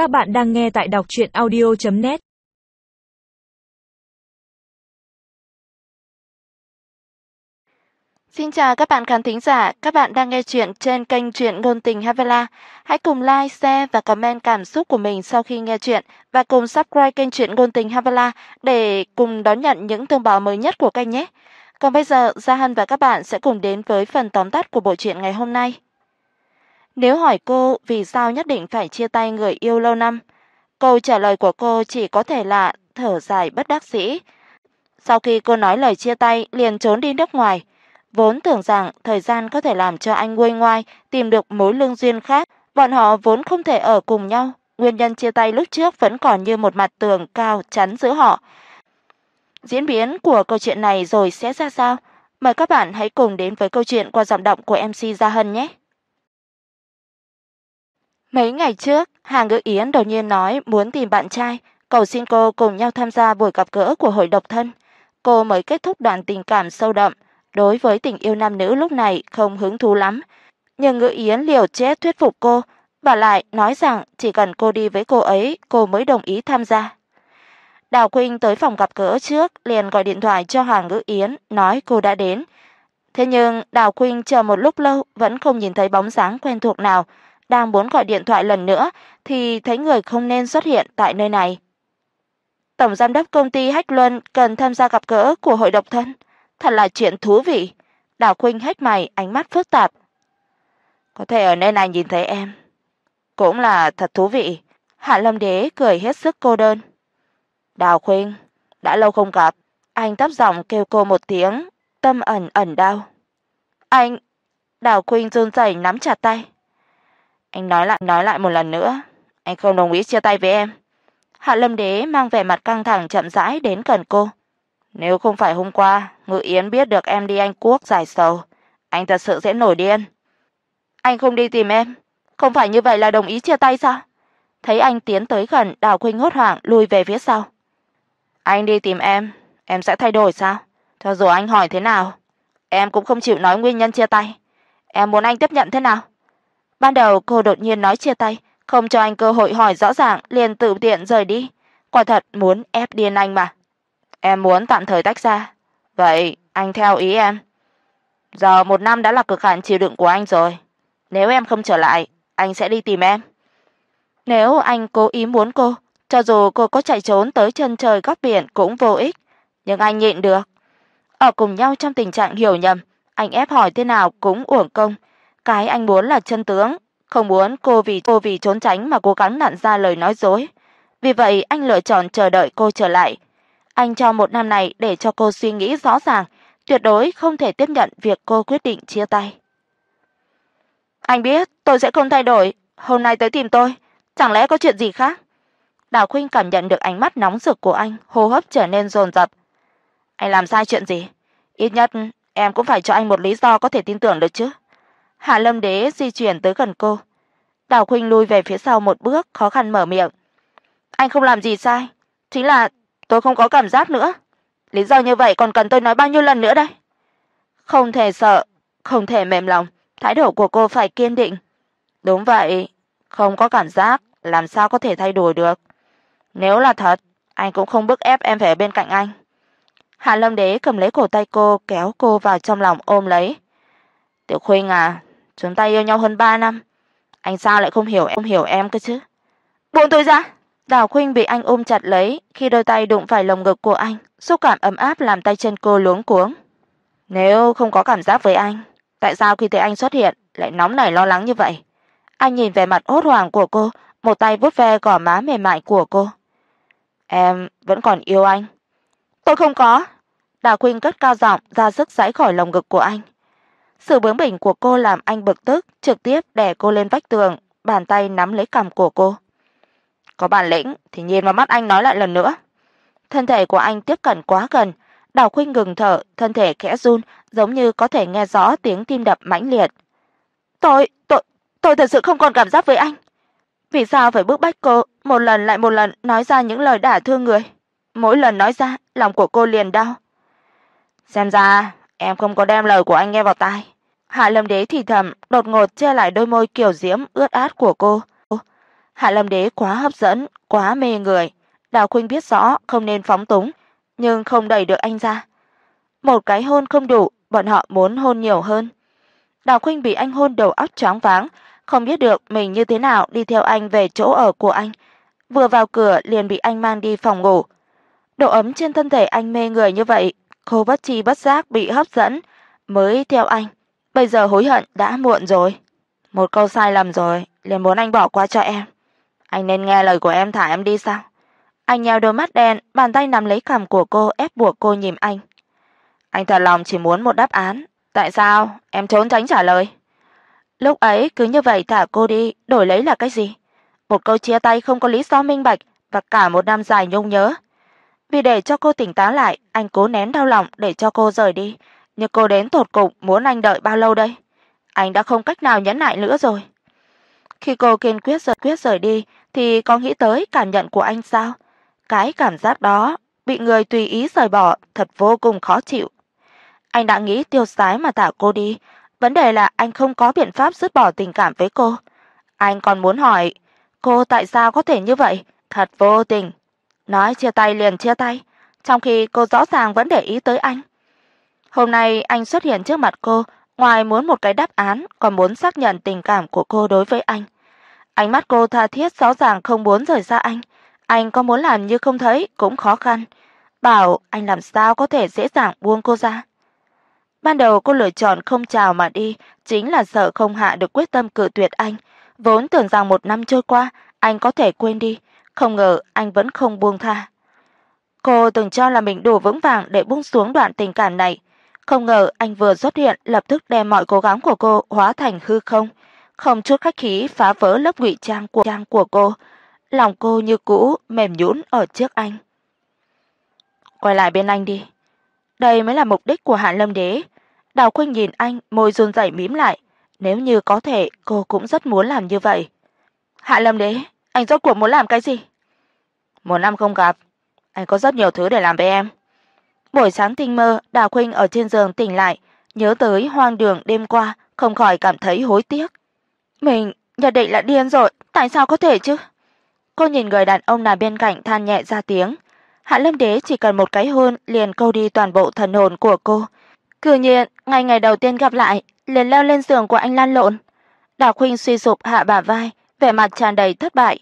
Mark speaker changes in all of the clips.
Speaker 1: Các bạn đang nghe tại đọc audio net
Speaker 2: Xin chào các bạn khán thính giả, các bạn đang nghe chuyện trên kênh truyện ngôn tình Havela. Hãy cùng like, share và comment cảm xúc của mình sau khi nghe chuyện và cùng subscribe kênh truyện ngôn tình Havela để cùng đón nhận những thông báo mới nhất của kênh nhé. Còn bây giờ, Gia Hân và các bạn sẽ cùng đến với phần tóm tắt của bộ truyện ngày hôm nay. Nếu hỏi cô vì sao nhất định phải chia tay người yêu lâu năm, câu trả lời của cô chỉ có thể là thở dài bất đắc dĩ. Sau khi cô nói lời chia tay, liền trốn đi nước ngoài, vốn tưởng rằng thời gian có thể làm cho anh nguôi ngoai tìm được mối lương duyên khác, bọn họ vốn không thể ở cùng nhau, nguyên nhân chia tay lúc trước vẫn còn như một mặt tường cao chắn giữa họ. Diễn biến của câu chuyện này rồi sẽ ra sao? Mời các bạn hãy cùng đến với câu chuyện qua giọng đọc của MC Gia Hân nhé. Mấy ngày trước, Hà Ngữ Yến đột nhiên nói muốn tìm bạn trai, cầu xin cô cùng nhau tham gia buổi gặp gỡ của hội độc thân. Cô mới kết thúc đoạn tình cảm sâu đậm, đối với tình yêu nam nữ lúc này không hứng thú lắm, nhưng Ngữ Yến liều chết thuyết phục cô, và lại nói rằng chỉ cần cô đi với cô ấy, cô mới đồng ý tham gia. Đào Quynh tới phòng gặp gỡ trước, liền gọi điện thoại cho Hà Ngữ Yến, nói cô đã đến. Thế nhưng Đào Quynh chờ một lúc lâu vẫn không nhìn thấy bóng dáng quen thuộc nào, đang muốn gọi điện thoại lần nữa thì thấy người không nên xuất hiện tại nơi này. Tổng giám đốc công ty Hách Luân cần tham gia gặp gỡ của hội độc thân, thật là chuyện thú vị. Đào Khuynh hét mày, ánh mắt phức tạp. Có thể ở nơi này nhìn thấy em, cũng là thật thú vị. Hạ Lâm Đế cười hết sức cô đơn. Đào Khuynh, đã lâu không gặp, anh thấp giọng kêu cô một tiếng, tâm ẩn ẩn đau. Anh, Đào Khuynh run rẩy nắm chặt tay. Anh nói lại nói lại một lần nữa, anh không đồng ý chia tay với em. Hạ Lâm Đế mang vẻ mặt căng thẳng chậm rãi đến gần cô. Nếu không phải hôm qua, Ngự Yến biết được em đi Anh Quốc giải sầu, anh thật sự sẽ nổi điên. Anh không đi tìm em, không phải như vậy là đồng ý chia tay sao? Thấy anh tiến tới gần, Đào Khuynh hốt hoảng lùi về phía sau. Anh đi tìm em, em sẽ thay đổi sao? Cho dù anh hỏi thế nào, em cũng không chịu nói nguyên nhân chia tay. Em muốn anh tiếp nhận thế nào? Ban đầu cô đột nhiên nói chia tay, không cho anh cơ hội hỏi rõ ràng, liền tự tiện rời đi. Quả thật muốn ép điên anh mà. Em muốn tạm thời tách ra. Vậy anh theo ý em. Giờ một năm đã là cực hạn chịu đựng của anh rồi. Nếu em không trở lại, anh sẽ đi tìm em. Nếu anh cố ý muốn cô, cho dù cô có chạy trốn tới chân trời góc biển cũng vô ích, nhưng anh nhịn được. Ở cùng nhau trong tình trạng hiểu nhầm, anh ép hỏi thế nào cũng uổng công. Cái anh muốn là chân tướng, không muốn cô vì cô vì trốn tránh mà cố gắng nặn ra lời nói dối. Vì vậy anh lựa chọn chờ đợi cô trở lại. Anh cho một năm này để cho cô suy nghĩ rõ ràng, tuyệt đối không thể tiếp nhận việc cô quyết định chia tay. Anh biết tôi sẽ không thay đổi, hôm nay tới tìm tôi, chẳng lẽ có chuyện gì khác? Đào Khuynh cảm nhận được ánh mắt nóng rực của anh, hô hấp trở nên dồn dập. Anh làm sai chuyện gì? Ít nhất em cũng phải cho anh một lý do có thể tin tưởng được chứ. Hạ Lâm Đế di chuyển tới gần cô. Đào Khuynh lui về phía sau một bước, khó khăn mở miệng. Anh không làm gì sai, chính là tôi không có cảm giác nữa. Lý do như vậy còn cần tôi nói bao nhiêu lần nữa đây? Không thể sợ, không thể mềm lòng, thái độ của cô phải kiên định. Đúng vậy, không có cảm giác làm sao có thể thay đổi được. Nếu là thật, anh cũng không bức ép em phải ở bên cạnh anh. Hạ Lâm Đế cầm lấy cổ tay cô, kéo cô vào trong lòng ôm lấy. "Tiểu Khuynh à, chúng ta yêu nhau hơn 3 năm, anh sao lại không hiểu em không hiểu em cơ chứ?" "Buông tôi ra." Đào Khuynh bị anh ôm chặt lấy, khi đôi tay đụng phải lồng ngực của anh, xúc cảm ấm áp làm tay chân cô luống cuống. Nếu không có cảm giác với anh, tại sao khi thấy anh xuất hiện lại nóng nảy lo lắng như vậy? Anh nhìn về mặt hốt hoảng của cô, một tay vuốt ve gò má mềm mại của cô. Em vẫn còn yêu anh. Tôi không có. Đào Khuynh cất cao giọng ra sức giãy khỏi lồng ngực của anh. Sự bướng bỉnh của cô làm anh bực tức, trực tiếp đè cô lên vách tường, bàn tay nắm lấy cằm của cô. Có bản lĩnh thì nhìn vào mắt anh nói lại lần nữa. Thân thể của anh tiếp cận quá gần, Đào Khuynh ngừng thở, thân thể khẽ run, giống như có thể nghe rõ tiếng tim đập mãnh liệt. "Tôi, tôi, tôi thật sự không còn cảm giác với anh." Vì sao phải bức bách cô một lần lại một lần nói ra những lời đả thương người? Mỗi lần nói ra, lòng của cô liền đau. Xem ra em không có đem lời của anh nghe vào tai. Hạ Lâm Đế thì thầm, đột ngột che lại đôi môi kiều diễm ướt át của cô. Hạ Lâm Đế quá hấp dẫn, quá mê người. Đào Khuynh biết rõ không nên phóng túng, nhưng không đẩy được anh ra. Một cái hôn không đủ, bọn họ muốn hôn nhiều hơn. Đào Khuynh bị anh hôn đầu óc choáng váng, không biết được mình như thế nào đi theo anh về chỗ ở của anh. Vừa vào cửa liền bị anh mang đi phòng ngủ. Độ ấm trên thân thể anh mê người như vậy, cô bất tri bất giác bị hấp dẫn, mới theo anh. Bây giờ hối hận đã muộn rồi. Một câu sai lầm rồi, liền muốn anh bỏ qua cho em. Anh nên nghe lời của em thả em đi sao? Anh nheo đôi mắt đen, bàn tay nắm lấy cằm của cô ép buộc cô nhìn anh. Anh thật lòng chỉ muốn một đáp án, tại sao em trốn tránh trả lời? Lúc ấy cứ như vậy thả cô đi, đổi lấy là cái gì? Một câu chia tay không có lý do minh bạch và cả một năm dài nhung nhớ. Vì để cho cô tỉnh táo lại, anh cố nén đau lòng để cho cô rời đi, nhưng cô đến tột cùng muốn anh đợi bao lâu đây? Anh đã không cách nào nhẫn nại nữa rồi. Khi cô kiên quyết rời quyết rời đi thì có nghĩ tới cảm nhận của anh sao? Cái cảm giác đó bị người tùy ý rời bỏ thật vô cùng khó chịu. Anh đã nghĩ tiêu sái mà thả cô đi, vấn đề là anh không có biện pháp dứt bỏ tình cảm với cô. Anh còn muốn hỏi, cô tại sao có thể như vậy? Thật vô tình. Nói chia tay liền chia tay, trong khi cô rõ ràng vẫn để ý tới anh. Hôm nay anh xuất hiện trước mặt cô, ngoài muốn một cái đáp án, còn muốn xác nhận tình cảm của cô đối với anh. Ánh mắt cô tha thiết rõ ràng không muốn rời xa anh, anh có muốn làm như không thấy cũng khó khăn. Bảo anh làm sao có thể dễ dàng buông cô ra. Ban đầu cô lựa chọn không chào mà đi, chính là sợ không hạ được quyết tâm cự tuyệt anh, vốn tưởng rằng một năm trôi qua, anh có thể quên đi, không ngờ anh vẫn không buông tha. Cô từng cho là mình đủ vững vàng để buông xuống đoạn tình cảm này, không ngờ anh vừa xuất hiện lập tức đem mọi cố gắng của cô hóa thành hư không, không chút khách khí phá vỡ lớp ngụy trang của trang của cô, lòng cô như cũ mềm nhũn ở trước anh. Quay lại bên anh đi. Đây mới là mục đích của Hạ Lâm Đế. Đào Khuynh nhìn anh, môi run rẩy mím lại, nếu như có thể, cô cũng rất muốn làm như vậy. Hạ Lâm Đế, anh rốt cuộc muốn làm cái gì? Một năm không gặp, anh có rất nhiều thứ để làm với em. Buổi sáng tinh mơ, Đào Khuynh ở trên giường tỉnh lại, nhớ tới hoang đường đêm qua, không khỏi cảm thấy hối tiếc. Mình nhất định là điên rồi, tại sao có thể chứ? Cô nhìn người đàn ông nằm bên cạnh than nhẹ ra tiếng. Hạ Lâm Đế chỉ cần một cái hôn liền câu đi toàn bộ thần hồn của cô. Cư nhiên, ngày ngày đầu tiên gặp lại, liền leo lên giường của anh lăn lộn. Đào Khuynh suy sụp hạ bả vai, vẻ mặt tràn đầy thất bại.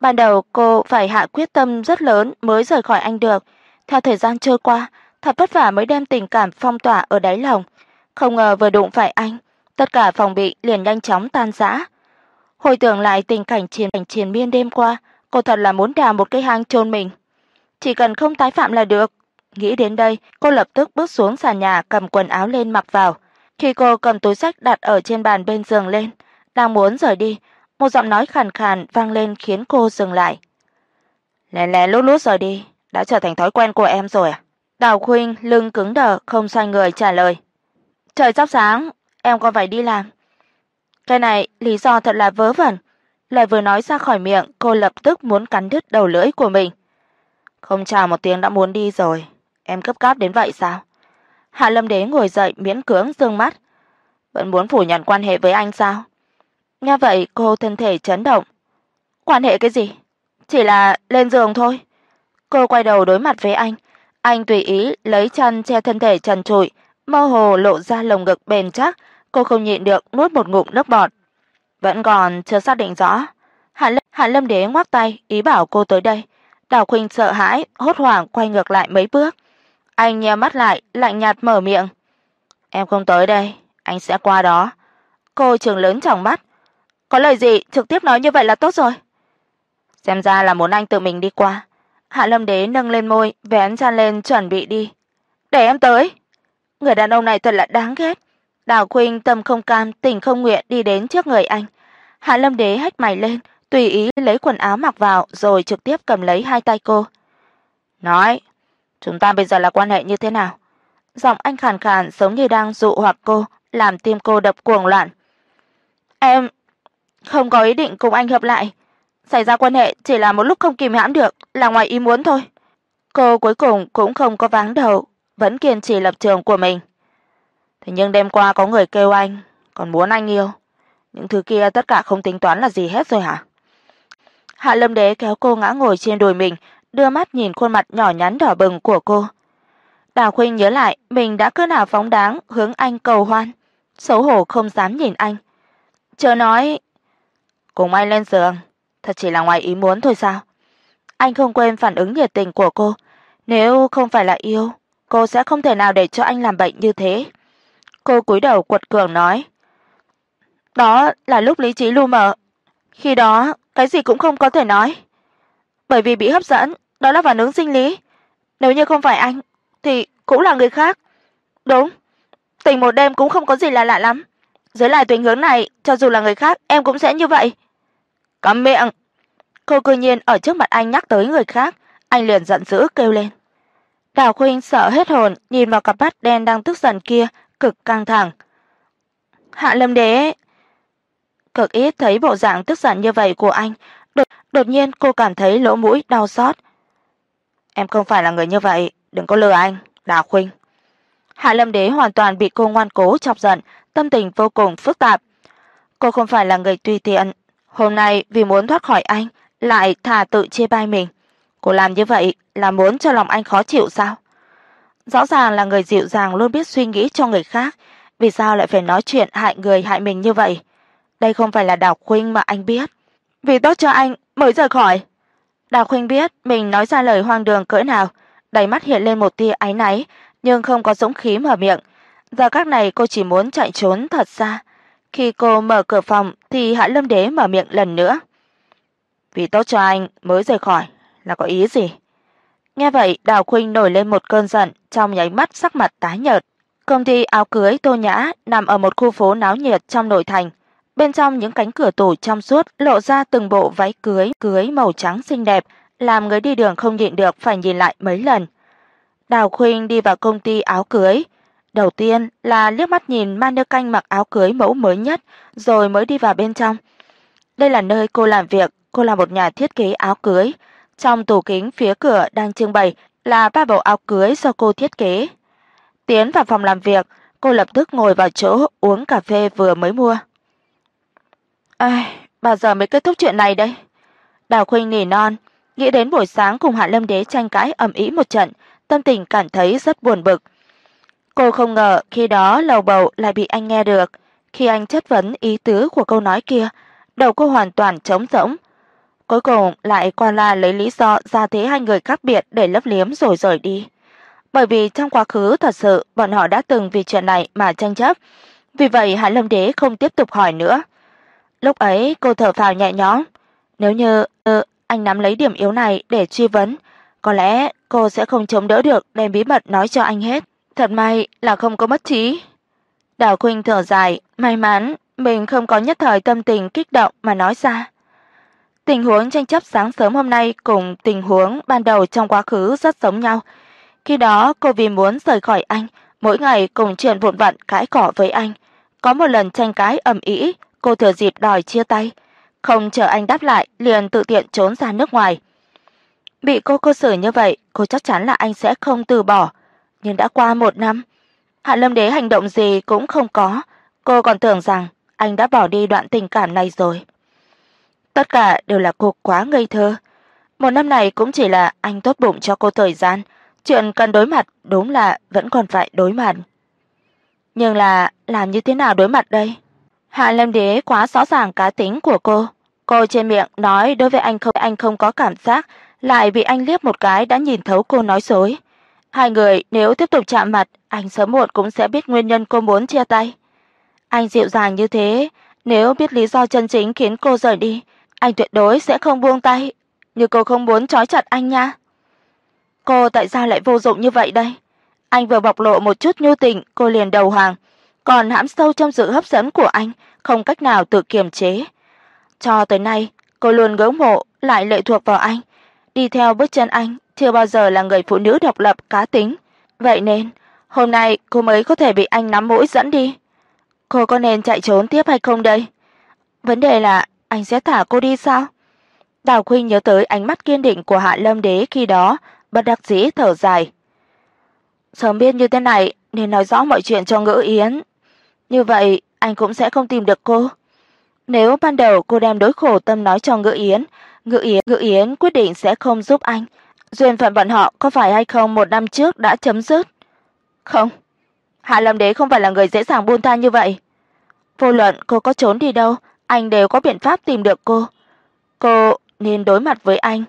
Speaker 2: Ban đầu cô phải hạ quyết tâm rất lớn mới rời khỏi anh được. Theo thời gian trôi qua, thật vất vả mới đem tình cảm phong tỏa ở đáy lòng. Không ngờ vừa đụng phải anh, tất cả phòng bị liền nhanh chóng tan rã. Hồi tưởng lại tình cảnh chiến cảnh chiến miên đêm qua, cô thật là muốn đào một cái hang chôn mình. Chỉ cần không tái phạm là được. Nghĩ đến đây, cô lập tức bước xuống sàn nhà cầm quần áo lên mặc vào. Khi cô cầm túi sách đặt ở trên bàn bên giường lên, đang muốn rời đi, một giọng nói khàn khàn vang lên khiến cô dừng lại. lẻ lẻ lút lút rời đi, đã trở thành thói quen của em rồi à?" Đào Khuynh lưng cứng đờ không xoay người trả lời. "Trời sắp sáng, em còn phải đi làm." Cái này lý do thật là vớ vẩn. Lời vừa nói ra khỏi miệng, cô lập tức muốn cắn đứt đầu lưỡi của mình. Không chào một tiếng đã muốn đi rồi, em cấp cáp đến vậy sao? Hạ Lâm Đế ngồi dậy miễn cưỡng dương mắt. Vẫn muốn phủ nhận quan hệ với anh sao? Nghe vậy, cô thân thể chấn động. Quan hệ cái gì? Chỉ là lên giường thôi. Cô quay đầu đối mặt với anh, anh tùy ý lấy chăn che thân thể trần trụi, mơ hồ lộ ra lồng ngực bền chắc, cô không nhịn được nuốt một ngụm nước bọt. Vẫn còn chưa xác định rõ. Hạ Lâm, Hạ Lâm Đế ngoắc tay ý bảo cô tới đây. Đào Khuynh sợ hãi, hốt hoảng quay ngược lại mấy bước. Anh nheo mắt lại, lạnh nhạt mở miệng. "Em không tới đây, anh sẽ qua đó." Cô trừng lớn trong mắt. "Có lời gì trực tiếp nói như vậy là tốt rồi." Xem ra là muốn anh tự mình đi qua. Hạ Lâm Đế nâng lên môi, vén chăn lên chuẩn bị đi. "Để em tới." Người đàn ông này thật là đáng ghét. Đào Khuynh tâm không cam, tình không nguyện đi đến trước người anh. Hạ Lâm Đế hất mày lên, tùy ý lấy quần áo mặc vào rồi trực tiếp cầm lấy hai tay cô. "Nói, chúng ta bây giờ là quan hệ như thế nào?" Giọng anh khàn khàn giống như đang dụ hoặc cô, làm tim cô đập cuồng loạn. "Em không có ý định cùng anh hợp lại, xảy ra quan hệ chỉ là một lúc không kìm hãm được, là ngoài ý muốn thôi." Cô cuối cùng cũng không có váng đầu, vẫn kiên trì lập trường của mình. Thế nhưng đêm qua có người kêu anh, còn muốn anh yêu. Những thứ kia tất cả không tính toán là gì hết rồi hả? Hạ Lâm Đế kéo cô ngã ngồi trên đùi mình, đưa mắt nhìn khuôn mặt nhỏ nhắn đỏ bừng của cô. Đào Khuynh nhớ lại mình đã cứ nào phóng đáng hướng anh cầu hoan, xấu hổ không dám nhìn anh. chờ nói cùng anh lên giường, thật chỉ là ngoài ý muốn thôi sao? Anh không quên phản ứng nhiệt tình của cô, nếu không phải là yêu, cô sẽ không thể nào để cho anh làm bệnh như thế. Cô cúi đầu quật cường nói: "Đó là lúc lý trí lu mờ, khi đó cái gì cũng không có thể nói. Bởi vì bị hấp dẫn, đó là phản ứng sinh lý. Nếu như không phải anh thì cũng là người khác." "Đúng, tình một đêm cũng không có gì là lạ lắm. Dưới lại tình hướng này, cho dù là người khác em cũng sẽ như vậy." Câm miệng. Cô cư nhiên ở trước mặt anh nhắc tới người khác, anh liền giận dữ kêu lên. Đào Khuynh sợ hết hồn, nhìn vào cặp mắt đen đang tức giận kia, cực căng thẳng. Hạ Lâm Đế cực ít thấy bộ dạng tức giận như vậy của anh, đột, đột nhiên cô cảm thấy lỗ mũi đau xót. Em không phải là người như vậy, đừng có lừa anh, Đào Khuynh. Hạ Lâm Đế hoàn toàn bị cô ngoan cố chọc giận, tâm tình vô cùng phức tạp. Cô không phải là người tùy tiện, hôm nay vì muốn thoát khỏi anh, lại thà tự chê bai mình. Cô làm như vậy là muốn cho lòng anh khó chịu sao? Rõ ràng là người dịu dàng luôn biết suy nghĩ cho người khác, vì sao lại phải nói chuyện hại người hại mình như vậy? Đây không phải là Đào Khuynh mà anh biết. Vì tốt cho anh mới rời khỏi. Đào Khuynh biết mình nói ra lời hoang đường cỡ nào, đầy mắt hiện lên một tia áy náy, nhưng không có dũng khí mở miệng. Giờ các này cô chỉ muốn chạy trốn thật xa. Khi cô mở cửa phòng thì Hạ Lâm Đế mở miệng lần nữa. "Vì tốt cho anh mới rời khỏi, là có ý gì?" Nghe vậy, Đào Khuynh nổi lên một cơn giận, trong nháy mắt sắc mặt tái nhợt. Công ty áo cưới Tô Nhã nằm ở một khu phố náo nhiệt trong nội thành. Bên trong những cánh cửa tủ trong suốt lộ ra từng bộ váy cưới cưới màu trắng xinh đẹp, làm người đi đường không nhịn được phải nhìn lại mấy lần. Đào Khuynh đi vào công ty áo cưới, đầu tiên là liếc mắt nhìn mannequin mặc áo cưới mẫu mới nhất, rồi mới đi vào bên trong. Đây là nơi cô làm việc, cô là một nhà thiết kế áo cưới. Trong tủ kính phía cửa đang trưng bày là ba bộ áo cưới do cô thiết kế. Tiến vào phòng làm việc, cô lập tức ngồi vào chỗ uống cà phê vừa mới mua. Ai, bao giờ mới kết thúc chuyện này đây? Đào Khuynh nỉ non, nghĩ đến buổi sáng cùng Hạ Lâm Đế tranh cãi ầm ĩ một trận, tâm tình cảm thấy rất buồn bực. Cô không ngờ khi đó lầu bầu lại bị anh nghe được, khi anh chất vấn ý tứ của câu nói kia, đầu cô hoàn toàn trống rỗng. Cuối cùng lại qua la lấy lý do ra thế hai người khác biệt để lấp liếm rồi rời đi. Bởi vì trong quá khứ thật sự bọn họ đã từng vì chuyện này mà tranh chấp, vì vậy Hạ Lâm Đế không tiếp tục hỏi nữa. Lúc ấy cô thở phào nhẹ nhõm, nếu như ừ, anh nắm lấy điểm yếu này để truy vấn, có lẽ cô sẽ không chống đỡ được đem bí mật nói cho anh hết. Thật may là không có mất trí. Đào Khuynh thở dài, may mắn mình không có nhất thời tâm tình kích động mà nói ra. Tình huống tranh chấp sáng sớm hôm nay cùng tình huống ban đầu trong quá khứ rất giống nhau. Khi đó cô vì muốn rời khỏi anh, mỗi ngày cùng chuyện vụn vặt cãi cọ với anh. Có một lần tranh cãi ầm ĩ, cô thừa dịp đòi chia tay, không chờ anh đáp lại liền tự tiện trốn ra nước ngoài. Bị cô cơ xử như vậy, cô chắc chắn là anh sẽ không từ bỏ, nhưng đã qua một năm, Hạ Lâm Đế hành động gì cũng không có, cô còn tưởng rằng anh đã bỏ đi đoạn tình cảm này rồi. Tất cả đều là cô quá ngây thơ. Một năm này cũng chỉ là anh tốt bụng cho cô thời gian, chuyện cần đối mặt đúng là vẫn còn phải đối mặt. Nhưng là làm như thế nào đối mặt đây? Hạ Lâm Đế quá rõ ràng cá tính của cô. Cô trên miệng nói đối với anh không anh không có cảm giác, lại bị anh liếc một cái đã nhìn thấu cô nói dối. Hai người nếu tiếp tục chạm mặt, anh sớm muộn cũng sẽ biết nguyên nhân cô muốn chia tay. Anh dịu dàng như thế, nếu biết lý do chân chính khiến cô rời đi, anh tuyệt đối sẽ không buông tay, như cô không muốn trói chặt anh nha. Cô tại sao lại vô dụng như vậy đây? Anh vừa bộc lộ một chút nhu tình, cô liền đầu hàng, còn hãm sâu trong sự hấp dẫn của anh, không cách nào tự kiềm chế. Cho tới nay, cô luôn ngưỡng mộ lại lệ thuộc vào anh, đi theo bước chân anh, chưa bao giờ là người phụ nữ độc lập cá tính, vậy nên hôm nay cô mới có thể bị anh nắm mũi dẫn đi. Cô có nên chạy trốn tiếp hay không đây? Vấn đề là anh sẽ thả cô đi sao? Đào Khuynh nhớ tới ánh mắt kiên định của Hạ Lâm Đế khi đó, bất đắc dĩ thở dài. Sớm biết như thế này nên nói rõ mọi chuyện cho Ngữ Yến, như vậy anh cũng sẽ không tìm được cô. Nếu ban đầu cô đem đối khổ tâm nói cho Ngữ Yến, Ngự Yến, Ngự Yến quyết định sẽ không giúp anh. Duyên phận bọn họ có phải hay không một năm trước đã chấm dứt? Không. Hạ Lâm Đế không phải là người dễ dàng buông tha như vậy. Vô luận cô có trốn đi đâu, anh đều có biện pháp tìm được cô. Cô nên đối mặt với anh.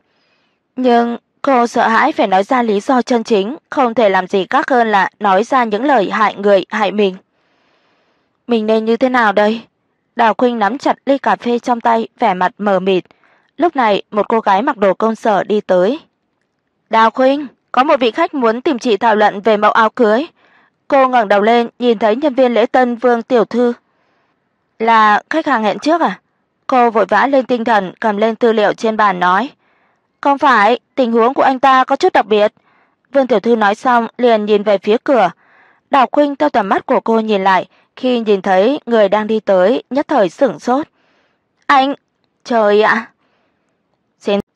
Speaker 2: Nhưng cô sợ hãi phải nói ra lý do chân chính, không thể làm gì khác hơn là nói ra những lời hại người, hại mình. Mình nên như thế nào đây? Đào Khuynh nắm chặt ly cà phê trong tay, vẻ mặt mờ mịt. Lúc này, một cô gái mặc đồ công sở đi tới. "Đào Khuynh, có một vị khách muốn tìm chị thảo luận về mẫu áo cưới." Cô ngẩng đầu lên, nhìn thấy nhân viên lễ tân Vương tiểu thư. "Là khách hàng hẹn trước à?" Cô vội vã lên tinh thần, cầm lên tư liệu trên bàn nói. "Không phải, tình huống của anh ta có chút đặc biệt." Vương tiểu thư nói xong, liền nhìn về phía cửa. Đào Khuynh theo tầm mắt của cô nhìn lại, khi nhìn thấy người đang đi tới, nhất thời sửng sốt. "Anh, trời ạ."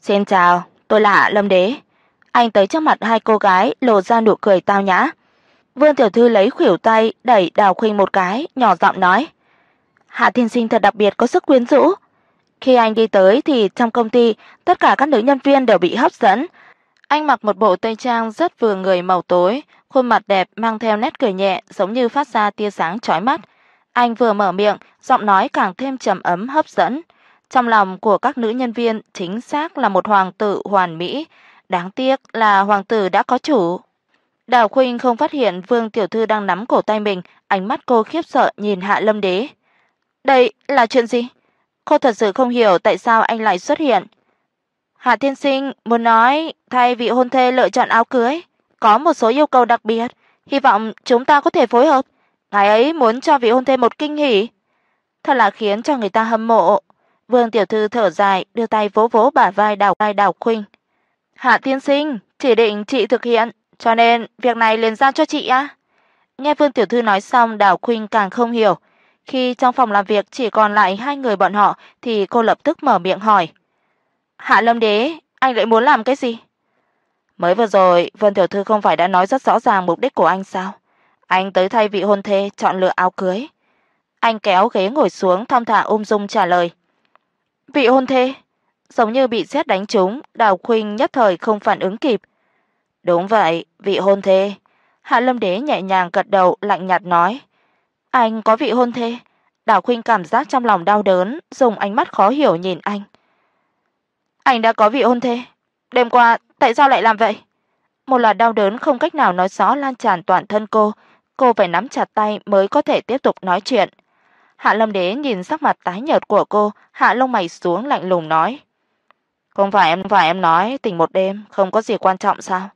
Speaker 2: Xin chào, tôi là Lâm Đế." Anh tới trước mặt hai cô gái, lộ ra nụ cười tao nhã. Vương tiểu thư lấy khuỷu tay đẩy Đào Khuynh một cái, nhỏ giọng nói: "Hạ tiên sinh thật đặc biệt có sức quyến rũ." Khi anh đi tới thì trong công ty, tất cả các nữ nhân viên đều bị hấp dẫn. Anh mặc một bộ tây trang rất vừa người màu tối, khuôn mặt đẹp mang theo nét cười nhẹ, giống như phát ra tia sáng chói mắt. Anh vừa mở miệng, giọng nói càng thêm trầm ấm hấp dẫn. Trong lòng của các nữ nhân viên chính xác là một hoàng tử hoàn mỹ, đáng tiếc là hoàng tử đã có chủ. Đào Khuynh không phát hiện Vương tiểu thư đang nắm cổ tay mình, ánh mắt cô khiếp sợ nhìn Hạ Lâm Đế. "Đây là chuyện gì?" Cô thật sự không hiểu tại sao anh lại xuất hiện. Hạ thiên sinh muốn nói thay vị hôn thê lựa chọn áo cưới, có một số yêu cầu đặc biệt, hy vọng chúng ta có thể phối hợp. Ngài ấy muốn cho vị hôn thê một kinh hỉ. Thật là khiến cho người ta hâm mộ. Vương tiểu thư thở dài, đưa tay vỗ vỗ bả vai Đào vai Đào Khuynh. "Hạ tiên sinh, chỉ định chị thực hiện, cho nên việc này liền giao cho chị á." Nghe Vương tiểu thư nói xong, Đào Khuynh càng không hiểu. Khi trong phòng làm việc chỉ còn lại hai người bọn họ thì cô lập tức mở miệng hỏi: "Hạ Lâm Đế, anh lại muốn làm cái gì?" Mới vừa rồi, Vân tiểu thư không phải đã nói rất rõ ràng mục đích của anh sao? Anh tới thay vị hôn thê chọn lựa áo cưới. Anh kéo ghế ngồi xuống thong thả ung dung trả lời. Vị hôn thê, giống như bị sét đánh trúng, Đào Khuynh nhất thời không phản ứng kịp. Đúng vậy, vị hôn thê. Hạ Lâm Đế nhẹ nhàng gật đầu lạnh nhạt nói. Anh có vị hôn thê? Đào Khuynh cảm giác trong lòng đau đớn, dùng ánh mắt khó hiểu nhìn anh. Anh đã có vị hôn thê? Đêm qua tại sao lại làm vậy? Một loạt đau đớn không cách nào nói rõ lan tràn toàn thân cô, cô phải nắm chặt tay mới có thể tiếp tục nói chuyện. Hạ Lâm Đế nhìn sắc mặt tái nhợt của cô, hạ lông mày xuống lạnh lùng nói: "Không phải em phải em nói tình một đêm không có gì quan trọng sao?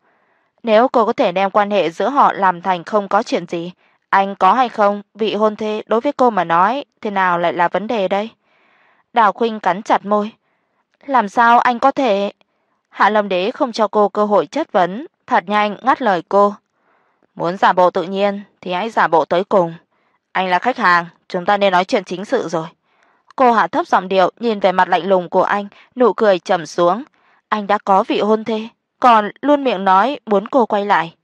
Speaker 2: Nếu cô có thể đem quan hệ giữa họ làm thành không có chuyện gì, anh có hay không, vị hôn thê đối với cô mà nói, thế nào lại là vấn đề đây?" Đào Khuynh cắn chặt môi. "Làm sao anh có thể?" Hạ Lâm Đế không cho cô cơ hội chất vấn, thật nhanh ngắt lời cô. "Muốn giả bộ tự nhiên thì hãy giả bộ tới cùng. Anh là khách hàng, chúng ta nên nói chuyện chính sự rồi." Cô hạ thấp giọng điệu, nhìn về mặt lạnh lùng của anh, nụ cười trầm xuống. Anh đã có vị hôn thê, còn luôn miệng nói muốn cô quay lại.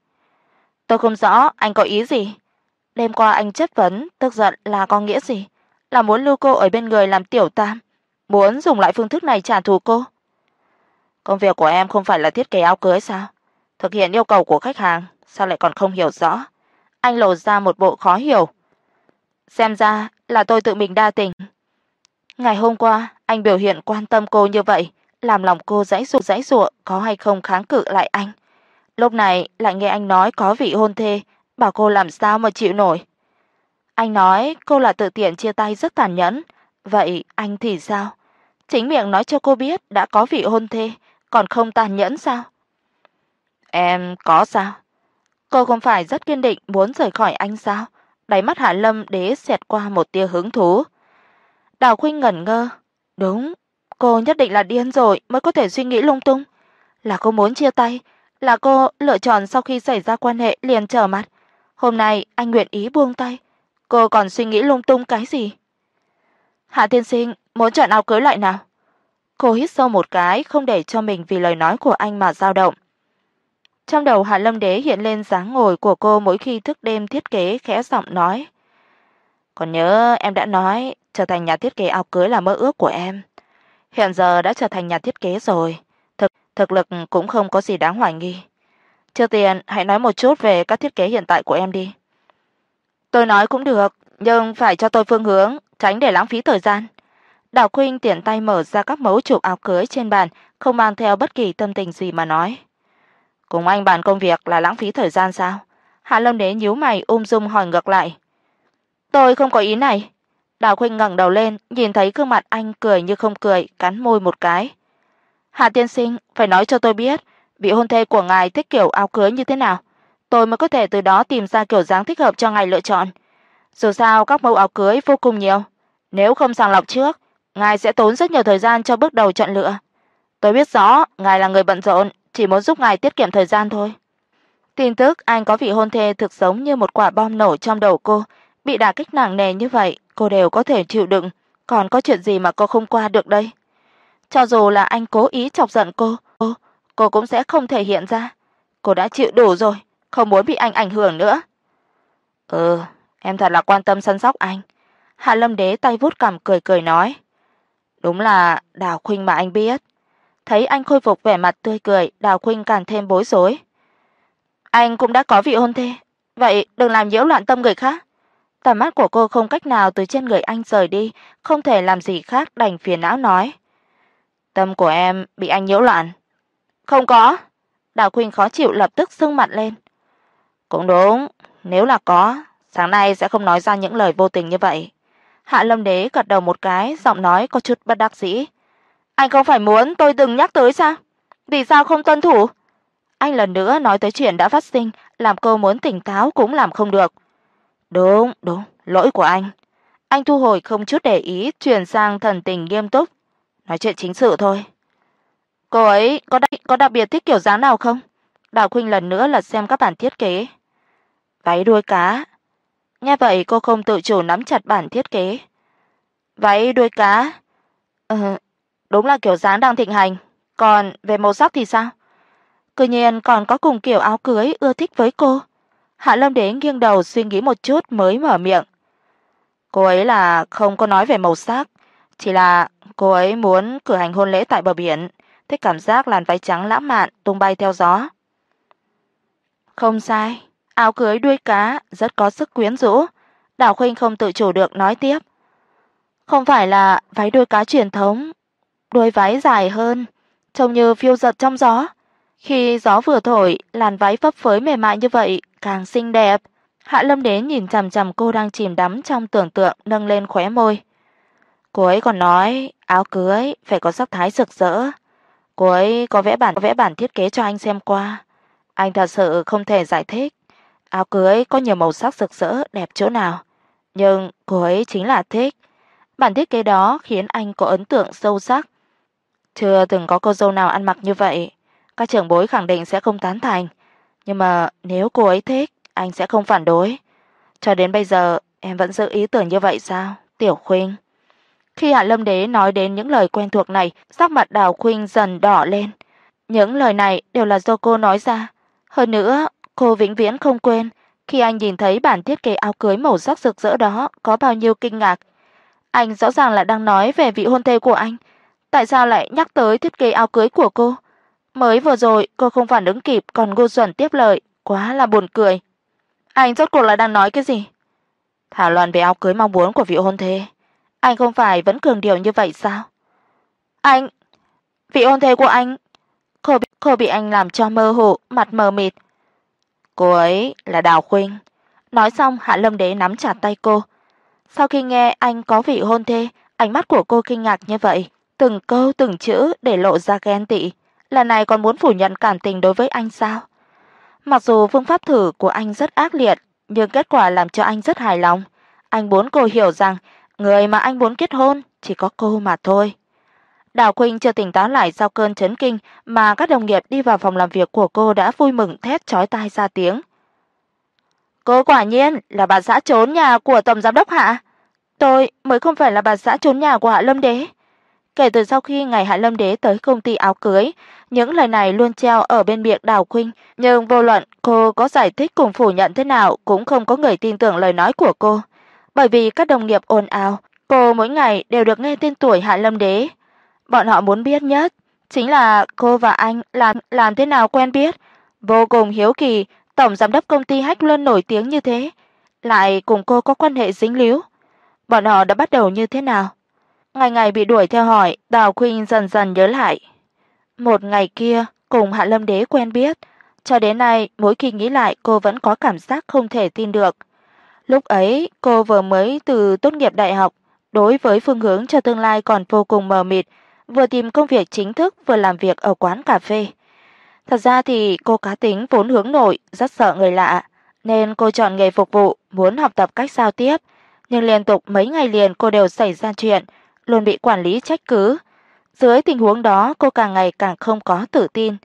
Speaker 2: Tôi không rõ anh có ý gì. Đêm qua anh chất vấn, tức giận là có nghĩa gì? Là muốn lưu cô ở bên người làm tiểu tam, muốn dùng lại phương thức này trả thù cô. Công việc của em không phải là thiết kế áo cưới sao? Thực hiện yêu cầu của khách hàng, sao lại còn không hiểu rõ? Anh lộ ra một bộ khó hiểu. Xem ra là tôi tự mình đa tình. Ngày hôm qua, anh biểu hiện quan tâm cô như vậy, làm lòng cô dãy dụa dãy dụa có hay không kháng cự lại anh. Lúc này lại nghe anh nói có vị hôn thê, bảo cô làm sao mà chịu nổi. Anh nói cô là tự tiện chia tay rất tàn nhẫn, vậy anh thì sao? Chính miệng nói cho cô biết đã có vị hôn thê, còn không tàn nhẫn sao? Em có sao? Cô không phải rất kiên định muốn rời khỏi anh sao? Đáy mắt Hạ Lâm Đế xẹt qua một tia hứng thú. Đào Khuynh ngẩn ngơ, đúng, cô nhất định là điên rồi mới có thể suy nghĩ lung tung. Là cô muốn chia tay, là cô lựa chọn sau khi xảy ra quan hệ liền trở mặt. Hôm nay anh nguyện ý buông tay, cô còn suy nghĩ lung tung cái gì? Hạ tiên sinh, muốn chọn áo cưới loại nào? Cô hít sâu một cái, không để cho mình vì lời nói của anh mà dao động. Trong đầu Hạ Lâm Đế hiện lên dáng ngồi của cô mỗi khi thức đêm thiết kế khẽ giọng nói: "Còn nhớ em đã nói trở thành nhà thiết kế áo cưới là mơ ước của em. hiện giờ đã trở thành nhà thiết kế rồi, thực thực lực cũng không có gì đáng hoài nghi. Trước tiên, hãy nói một chút về các thiết kế hiện tại của em đi. Tôi nói cũng được, nhưng phải cho tôi phương hướng, tránh để lãng phí thời gian. Đào Khuynh tiện tay mở ra các mẫu chụp áo cưới trên bàn, không mang theo bất kỳ tâm tình gì mà nói. Cùng anh bàn công việc là lãng phí thời gian sao? Hạ Lâm Đế nhíu mày ung dung hỏi ngược lại. Tôi không có ý này. Đào Khuynh ngẩng đầu lên, nhìn thấy gương mặt anh cười như không cười, cắn môi một cái. Hạ tiên sinh, phải nói cho tôi biết, vị hôn thê của ngài thích kiểu áo cưới như thế nào, tôi mới có thể từ đó tìm ra kiểu dáng thích hợp cho ngài lựa chọn. Dù sao các mẫu áo cưới vô cùng nhiều, nếu không sàng lọc trước, ngài sẽ tốn rất nhiều thời gian cho bước đầu chọn lựa. Tôi biết rõ ngài là người bận rộn, chỉ muốn giúp ngài tiết kiệm thời gian thôi. Tin tức anh có vị hôn thê thực giống như một quả bom nổ trong đầu cô, bị đả kích nặng nề như vậy, cô đều có thể chịu đựng, còn có chuyện gì mà cô không qua được đây? Cho dù là anh cố ý chọc giận cô, cô, cô cũng sẽ không thể hiện ra. Cô đã chịu đủ rồi, không muốn bị anh ảnh hưởng nữa. Ừ, em thật là quan tâm săn sóc anh. Hạ Lâm Đế tay vuốt cằm cười cười nói. Đúng là Đào Khuynh mà anh biết. Thấy anh khôi phục vẻ mặt tươi cười, Đào Khuynh càng thêm bối rối. Anh cũng đã có vị hôn thê, vậy đừng làm nhiễu loạn tâm người khác. Tầm mắt của cô không cách nào từ trên người anh rời đi, không thể làm gì khác đành phiền não nói. Tâm của em bị anh nhiễu loạn. Không có. Đào Khuynh khó chịu lập tức sưng mặt lên. Cũng đúng, nếu là có, sáng nay sẽ không nói ra những lời vô tình như vậy. Hạ Lâm Đế gật đầu một cái, giọng nói có chút bất đắc dĩ. Anh không phải muốn tôi từng nhắc tới sao? Vì sao không tuân thủ? Anh lần nữa nói tới chuyện đã phát sinh, làm cô muốn tỉnh táo cũng làm không được. Đúng, đúng, lỗi của anh. Anh thu hồi không chút để ý, chuyển sang thần tình nghiêm túc, nói chuyện chính sự thôi. Cô ấy có đặc, có đặc biệt thích kiểu dáng nào không? Đào Khuynh lần nữa lật xem các bản thiết kế. Váy đuôi cá. Nghe vậy cô không tự chủ nắm chặt bản thiết kế. Váy đuôi cá. Ừ, đúng là kiểu dáng đang thịnh hành, còn về màu sắc thì sao? Cư nhiên còn có cùng kiểu áo cưới ưa thích với cô. Hạ Lâm Đế nghiêng đầu suy nghĩ một chút mới mở miệng. Cô ấy là không có nói về màu sắc, chỉ là cô ấy muốn cử hành hôn lễ tại bờ biển, thích cảm giác làn váy trắng lãng mạn tung bay theo gió. Không sai, áo cưới đuôi cá rất có sức quyến rũ, Đào Khuynh không tự chủ được nói tiếp. Không phải là váy đuôi cá truyền thống, đuôi váy dài hơn, trông như phiêu dật trong gió. Khi gió vừa thổi, làn váy phấp phới mềm mại như vậy càng xinh đẹp. Hạ Lâm Đế nhìn chằm chằm cô đang chìm đắm trong tưởng tượng, nâng lên khóe môi. Cô ấy còn nói áo cưới phải có sắc thái rực rỡ. Cô ấy có vẽ bản vẽ bản thiết kế cho anh xem qua. Anh thật sự không thể giải thích áo cưới có nhiều màu sắc rực rỡ đẹp chỗ nào, nhưng cô ấy chính là thích. Bản thiết kế đó khiến anh có ấn tượng sâu sắc. Chưa từng có cô dâu nào ăn mặc như vậy, các trưởng bối khẳng định sẽ không tán thành, nhưng mà nếu cô ấy thích, anh sẽ không phản đối. Cho đến bây giờ em vẫn giữ ý tưởng như vậy sao, Tiểu Khuynh? Khi Hạ Lâm Đế nói đến những lời quen thuộc này, sắc mặt Đào Khuynh dần đỏ lên. Những lời này đều là do cô nói ra, hơn nữa, cô vĩnh viễn không quên khi anh nhìn thấy bản thiết kế áo cưới màu sắc rực rỡ đó có bao nhiêu kinh ngạc. Anh rõ ràng là đang nói về vị hôn thê của anh, tại sao lại nhắc tới thiết kế áo cưới của cô? Mới vừa rồi cô không phản ứng kịp còn ngu xuẩn tiếp lời, quá là buồn cười. Anh rốt cuộc là đang nói cái gì? Thảo luận về áo cưới mong muốn của vị hôn thê, anh không phải vẫn cường điệu như vậy sao? Anh, vị hôn thê của anh, cô bị, cô bị anh làm cho mơ hồ, mặt mờ mịt. Cô ấy là Đào Khuynh. Nói xong, Hạ Lâm Đế nắm chặt tay cô. Sau khi nghe anh có vị hôn thê, ánh mắt của cô kinh ngạc như vậy, từng câu từng chữ để lộ ra ghen tị, lần này còn muốn phủ nhận cảm tình đối với anh sao? Mặc dù phương pháp thử của anh rất ác liệt, nhưng kết quả làm cho anh rất hài lòng. Anh muốn cô hiểu rằng người mà anh muốn kết hôn chỉ có cô mà thôi. Đào Khuynh chưa tỉnh táo lại sau cơn chấn kinh mà các đồng nghiệp đi vào phòng làm việc của cô đã vui mừng thét chói tai ra tiếng. Cô quả nhiên là bà xã trốn nhà của tổng giám đốc Hạ. Tôi mới không phải là bà xã trốn nhà của Hạ Lâm Đế. Kể từ sau khi ngày Hạ Lâm Đế tới công ty áo cưới, những lời này luôn treo ở bên miệng Đào Khuynh, nhưng vô luận cô có giải thích cùng phủ nhận thế nào cũng không có người tin tưởng lời nói của cô, bởi vì các đồng nghiệp ồn ào, cô mỗi ngày đều được nghe tên tuổi Hạ Lâm Đế, Bọn họ muốn biết nhất chính là cô và anh làm làm thế nào quen biết, vô cùng hiếu kỳ, tổng giám đốc công ty Hách Luân nổi tiếng như thế, lại cùng cô có quan hệ dính líu. Bọn họ đã bắt đầu như thế nào? Ngày ngày bị đuổi theo hỏi, Đào Khuynh dần dần nhớ lại. Một ngày kia, cùng Hạ Lâm Đế quen biết, cho đến nay mỗi khi nghĩ lại cô vẫn có cảm giác không thể tin được. Lúc ấy, cô vừa mới từ tốt nghiệp đại học, đối với phương hướng cho tương lai còn vô cùng mờ mịt, vừa tìm công việc chính thức vừa làm việc ở quán cà phê. Thật ra thì cô cá tính vốn hướng nội, rất sợ người lạ, nên cô chọn nghề phục vụ, muốn học tập cách giao tiếp, nhưng liên tục mấy ngày liền cô đều xảy ra chuyện, luôn bị quản lý trách cứ. Dưới tình huống đó, cô càng ngày càng không có tự tin.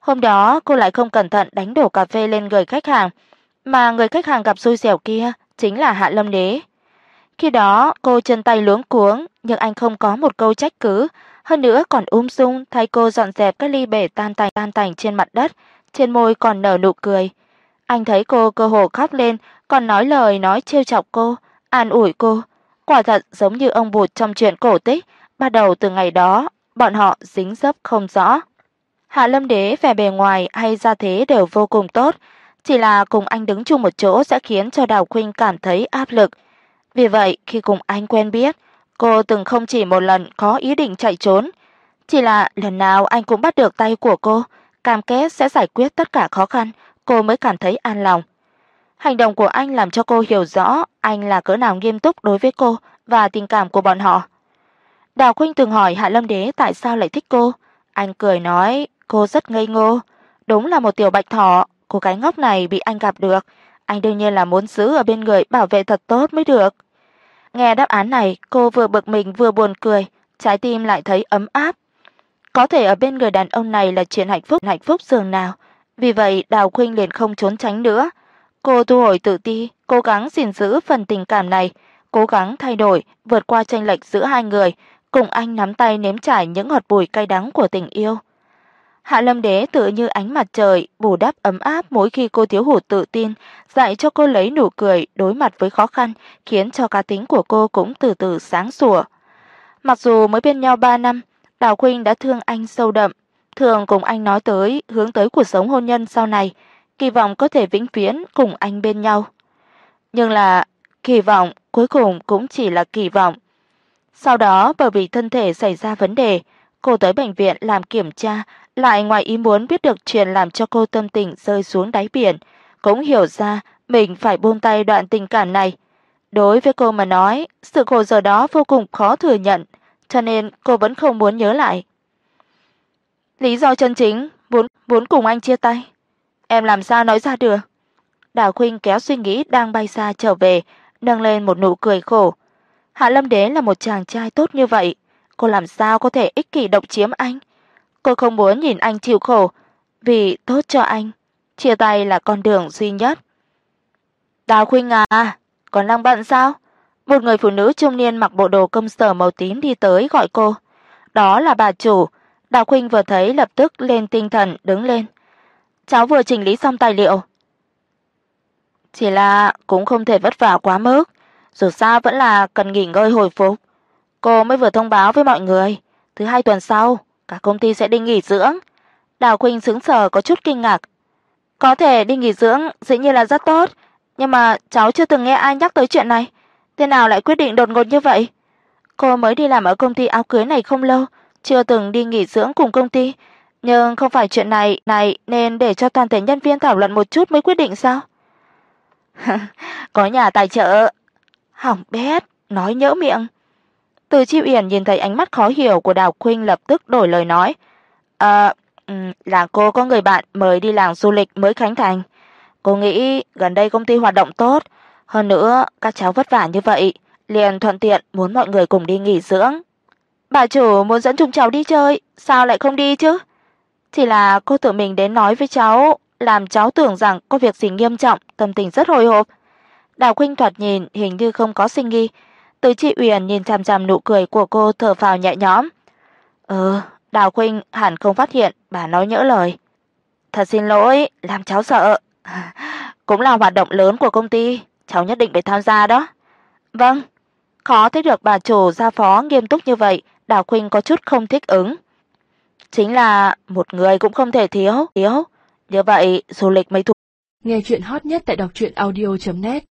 Speaker 2: Hôm đó, cô lại không cẩn thận đánh đổ cà phê lên người khách hàng, mà người khách hàng gặp xui xẻo kia chính là Hạ Lâm Đế. Khi đó, cô chân tay luống cuống, nhưng anh không có một câu trách cứ, hơn nữa còn um ung dung thay cô dọn dẹp các ly bể tan tành tan tành trên mặt đất, trên môi còn nở nụ cười. Anh thấy cô cơ hồ khóc lên, còn nói lời nói trêu chọc cô, an ủi cô, quả thật giống như ông bụt trong truyện cổ tích, bắt đầu từ ngày đó, bọn họ dính dấp không rõ. Hạ Lâm Đế vẻ bề ngoài hay gia thế đều vô cùng tốt, chỉ là cùng anh đứng chung một chỗ sẽ khiến cho Đào Khuynh cảm thấy áp lực. Vì vậy, khi cùng anh quen biết, cô từng không chỉ một lần có ý định chạy trốn, chỉ là lần nào anh cũng bắt được tay của cô, cam kết sẽ giải quyết tất cả khó khăn, cô mới cảm thấy an lòng. Hành động của anh làm cho cô hiểu rõ anh là cỡ nào nghiêm túc đối với cô và tình cảm của bọn họ. Đào Khuynh từng hỏi Hạ Lâm Đế tại sao lại thích cô, anh cười nói cô rất ngây ngô, đúng là một tiểu bạch thỏ, cô gái ngốc này bị anh gặp được, anh đương nhiên là muốn giữ ở bên người bảo vệ thật tốt mới được. Nghe đáp án này, cô vừa bực mình vừa buồn cười, trái tim lại thấy ấm áp. Có thể ở bên người đàn ông này là chuyện hạnh phúc hạnh phúc dường nào, vì vậy Đào Khuynh liền không trốn tránh nữa. Cô thu hồi tự ti, cố gắng gìn giữ phần tình cảm này, cố gắng thay đổi, vượt qua chênh lệch giữa hai người, cùng anh nắm tay nếm trải những ngọt bùi cay đắng của tình yêu. Hạ Lâm Đế tựa như ánh mặt trời, bù đắp ấm áp mỗi khi cô thiếu hụt tự tin, dạy cho cô lấy nụ cười đối mặt với khó khăn, khiến cho cá tính của cô cũng từ từ sáng sủa. Mặc dù mới bên nhau 3 năm, Đào Khuynh đã thương anh sâu đậm, thường cùng anh nói tới hướng tới cuộc sống hôn nhân sau này, kỳ vọng có thể vĩnh viễn cùng anh bên nhau. Nhưng là kỳ vọng cuối cùng cũng chỉ là kỳ vọng. Sau đó bởi vì thân thể xảy ra vấn đề, cô tới bệnh viện làm kiểm tra, lại ngoài ý muốn biết được chuyện làm cho cô tâm tình rơi xuống đáy biển, cũng hiểu ra mình phải buông tay đoạn tình cảm này. Đối với cô mà nói, sự khổ giờ đó vô cùng khó thừa nhận, cho nên cô vẫn không muốn nhớ lại. Lý do chân chính muốn muốn cùng anh chia tay, em làm sao nói ra được? Đào Khuynh kéo suy nghĩ đang bay xa trở về, nâng lên một nụ cười khổ. Hạ Lâm Đế là một chàng trai tốt như vậy, cô làm sao có thể ích kỷ độc chiếm anh? Cô không muốn nhìn anh chịu khổ, vì tốt cho anh, chia tay là con đường duy nhất. Đào Khuynh à, còn đang bận sao? Một người phụ nữ trung niên mặc bộ đồ công sở màu tím đi tới gọi cô. Đó là bà chủ. Đào Khuynh vừa thấy lập tức lên tinh thần đứng lên. Cháu vừa chỉnh lý xong tài liệu. Chỉ là cũng không thể vất vả quá mức, dù sao vẫn là cần nghỉ ngơi hồi phục. Cô mới vừa thông báo với mọi người, thứ hai tuần sau cả công ty sẽ đi nghỉ dưỡng. Đào Khuynh sững sờ có chút kinh ngạc. Có thể đi nghỉ dưỡng dĩ nhiên là rất tốt, nhưng mà cháu chưa từng nghe ai nhắc tới chuyện này, thế nào lại quyết định đột ngột như vậy? Cô mới đi làm ở công ty áo cưới này không lâu, chưa từng đi nghỉ dưỡng cùng công ty, nhưng không phải chuyện này này nên để cho toàn thể nhân viên thảo luận một chút mới quyết định sao? Có nhà tài trợ. Hỏng bét, nói nhỡ miệng. Từ Chiêu Uyển nhìn thấy ánh mắt khó hiểu của Đào Khuynh lập tức đổi lời nói. À, là cô có người bạn mời đi làng du lịch mới khánh thành. Cô nghĩ gần đây công ty hoạt động tốt, hơn nữa các cháu vất vả như vậy, liền thuận tiện muốn mọi người cùng đi nghỉ dưỡng. Bà chủ muốn dẫn chúng cháu đi chơi, sao lại không đi chứ? Chỉ là cô tự mình đến nói với cháu, làm cháu tưởng rằng có việc gì nghiêm trọng, tâm tình rất hồi hộp." Đào Khuynh thoạt nhìn hình như không có sinh nghi, từ Chị Uyển nhìn chằm chằm nụ cười của cô thở phào nhẹ nhõm. "Ừ, Đào Khuynh hẳn không phát hiện bà nói nhỡ lời. Thật xin lỗi, làm cháu sợ. Cũng là hoạt động lớn của công ty, cháu nhất định phải tham gia đó." "Vâng." Khó thấy được bà chủ gia phó nghiêm túc như vậy, Đào Khuynh có chút không thích ứng. Chính là một người cũng không thể thiếu, thiếu. Như vậy, du lịch mấy thủ.
Speaker 1: Nghe chuyện hot nhất tại đọc truyện audio net